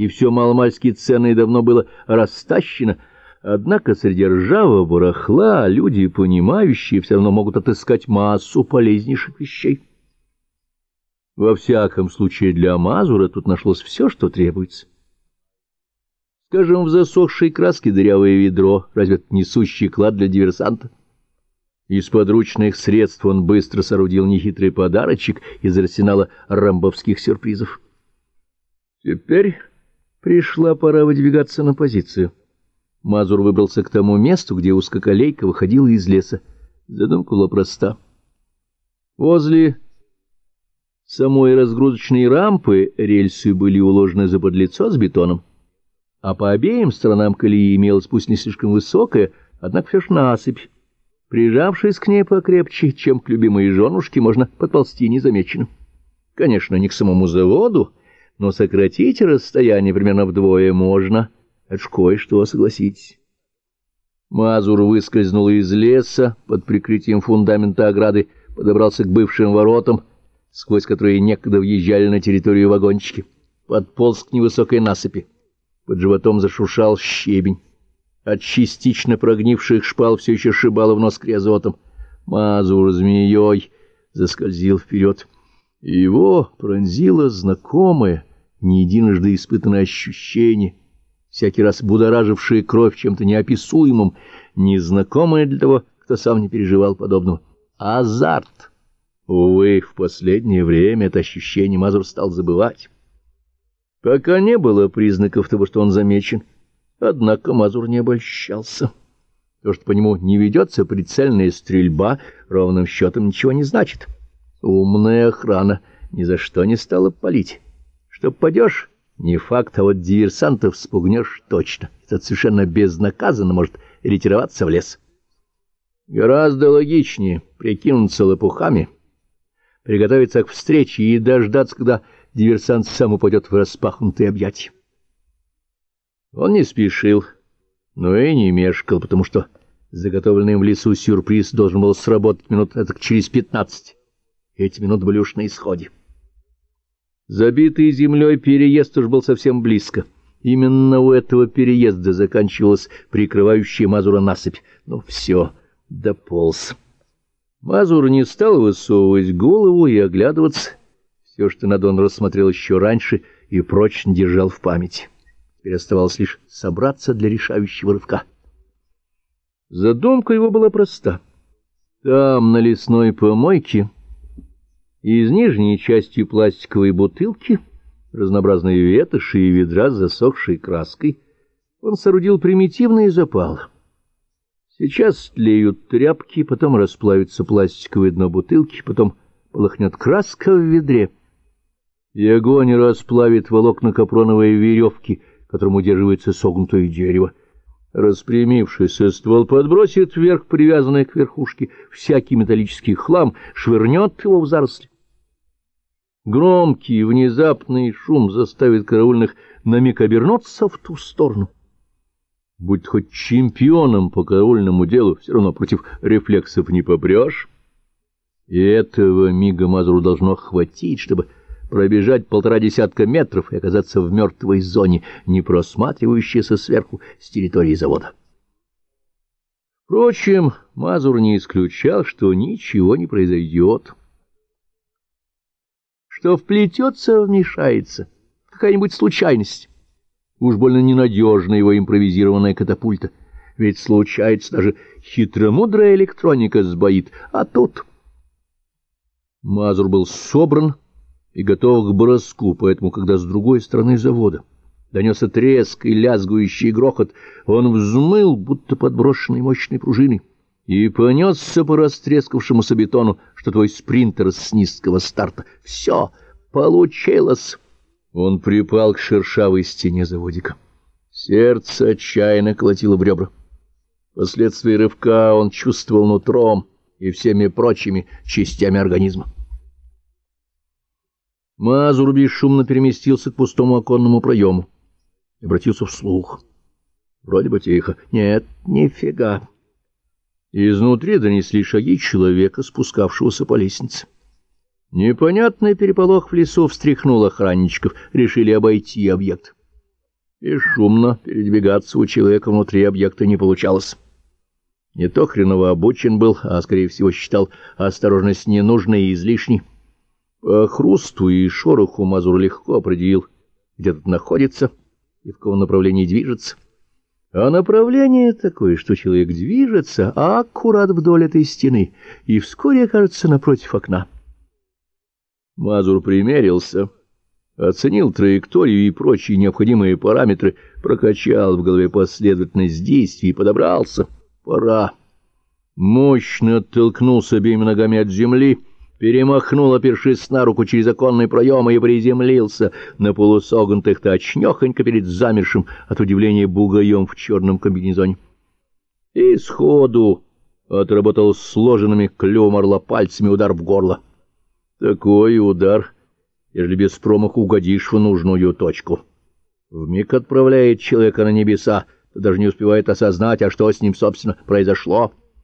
и все маломальски ценное давно было растащено, однако среди ржавого барахла люди, понимающие, все равно могут отыскать массу полезнейших вещей. Во всяком случае, для Мазура тут нашлось все, что требуется. Скажем, в засохшей краске дырявое ведро, разве это несущий клад для диверсанта? Из подручных средств он быстро соорудил нехитрый подарочек из арсенала рамбовских сюрпризов. Теперь пришла пора выдвигаться на позицию. Мазур выбрался к тому месту, где узкоколейка выходила из леса. Задумка была проста. Возле самой разгрузочной рампы рельсы были уложены за подлицо с бетоном, а по обеим сторонам колеи имелась пусть не слишком высокая, однако все же насыпь. Прижавшись к ней покрепче, чем к любимой женушке, можно подползти незамеченным. Конечно, не к самому заводу, но сократить расстояние примерно вдвое можно. Это ж кое-что, согласитесь. Мазур выскользнул из леса под прикрытием фундамента ограды, подобрался к бывшим воротам, сквозь которые некогда въезжали на территорию вагончики, подполз к невысокой насыпи. Под животом зашуршал щебень. От частично прогнивших шпал все еще шибало в нос криозотом. Мазур змеей заскользил вперед. Его пронзило знакомое, не единожды испытанное ощущение, всякий раз будоражившее кровь чем-то неописуемым, незнакомое для того, кто сам не переживал подобного. Азарт! Увы, в последнее время это ощущение Мазур стал забывать. Пока не было признаков того, что он замечен — Однако Мазур не обольщался. То, что по нему не ведется прицельная стрельба, ровным счетом ничего не значит. Умная охрана ни за что не стала палить. Что падешь, не факт, а вот диверсантов спугнешь точно. Это совершенно безнаказанно может ретироваться в лес. Гораздо логичнее прикинуться лопухами, приготовиться к встрече и дождаться, когда диверсант сам упадет в распахнутые объятия. Он не спешил, но и не мешкал, потому что заготовленный в лесу сюрприз должен был сработать минут это через пятнадцать. Эти минуты были уж на исходе. Забитый землей переезд уж был совсем близко. Именно у этого переезда заканчивалась прикрывающая Мазура насыпь. Ну, все, дополз. Мазур не стал высовывать голову и оглядываться. Все, что надо, он рассмотрел еще раньше и прочно держал в памяти. Теперь оставалось лишь собраться для решающего рывка. Задумка его была проста. Там, на лесной помойке, из нижней части пластиковой бутылки, разнообразные ветоши и ведра с засохшей краской, он соорудил примитивный запал. Сейчас тлеют тряпки, потом расплавится пластиковое дно бутылки, потом полыхнет краска в ведре, и огонь расплавит волокна капроновой веревки — которым удерживается согнутое дерево. Распрямившийся ствол подбросит вверх привязанный к верхушке всякий металлический хлам, швырнет его в заросли. Громкий внезапный шум заставит караульных на миг обернуться в ту сторону. Будь хоть чемпионом по караульному делу, все равно против рефлексов не попрешь. И этого мига Мазуру должно хватить, чтобы пробежать полтора десятка метров и оказаться в мертвой зоне, не просматривающейся сверху с территории завода. Впрочем, Мазур не исключал, что ничего не произойдет. Что вплетется, вмешается. Какая-нибудь случайность. Уж больно ненадежна его импровизированная катапульта. Ведь случается даже хитромудрая электроника сбоит. А тут... Мазур был собран и готов к броску, поэтому, когда с другой стороны завода донесся треск и лязгующий грохот, он взмыл, будто подброшенный мощной пружиной, и понесся по растрескавшемуся бетону, что твой спринтер с низкого старта. Все получилось! Он припал к шершавой стене заводика. Сердце отчаянно колотило в ребра. Последствия рывка он чувствовал нутром и всеми прочими частями организма. Мазур бесшумно переместился к пустому оконному проему. Обратился вслух. Вроде бы тихо. Нет, нифига. Изнутри донесли шаги человека, спускавшегося по лестнице. Непонятный переполох в лесу встряхнул охранничков, решили обойти объект. и шумно передвигаться у человека внутри объекта не получалось. Не то хреново обучен был, а, скорее всего, считал осторожность ненужной и излишней. По хрусту и шороху Мазур легко определил, где тут находится и в каком направлении движется. А направление такое, что человек движется аккурат вдоль этой стены и вскоре окажется напротив окна. Мазур примерился, оценил траекторию и прочие необходимые параметры, прокачал в голове последовательность действий и подобрался. Пора. Мощно оттолкнулся обеими ногами от земли, перемахнул, опершись на руку через оконный проем и приземлился на полусогнутых точнёхонько перед замершим от удивления бугаем в черном комбинезоне. И сходу отработал сложенными клювом орла пальцами удар в горло. Такой удар, если без промаха угодишь в нужную точку. Вмиг отправляет человека на небеса, даже не успевает осознать, а что с ним, собственно, произошло —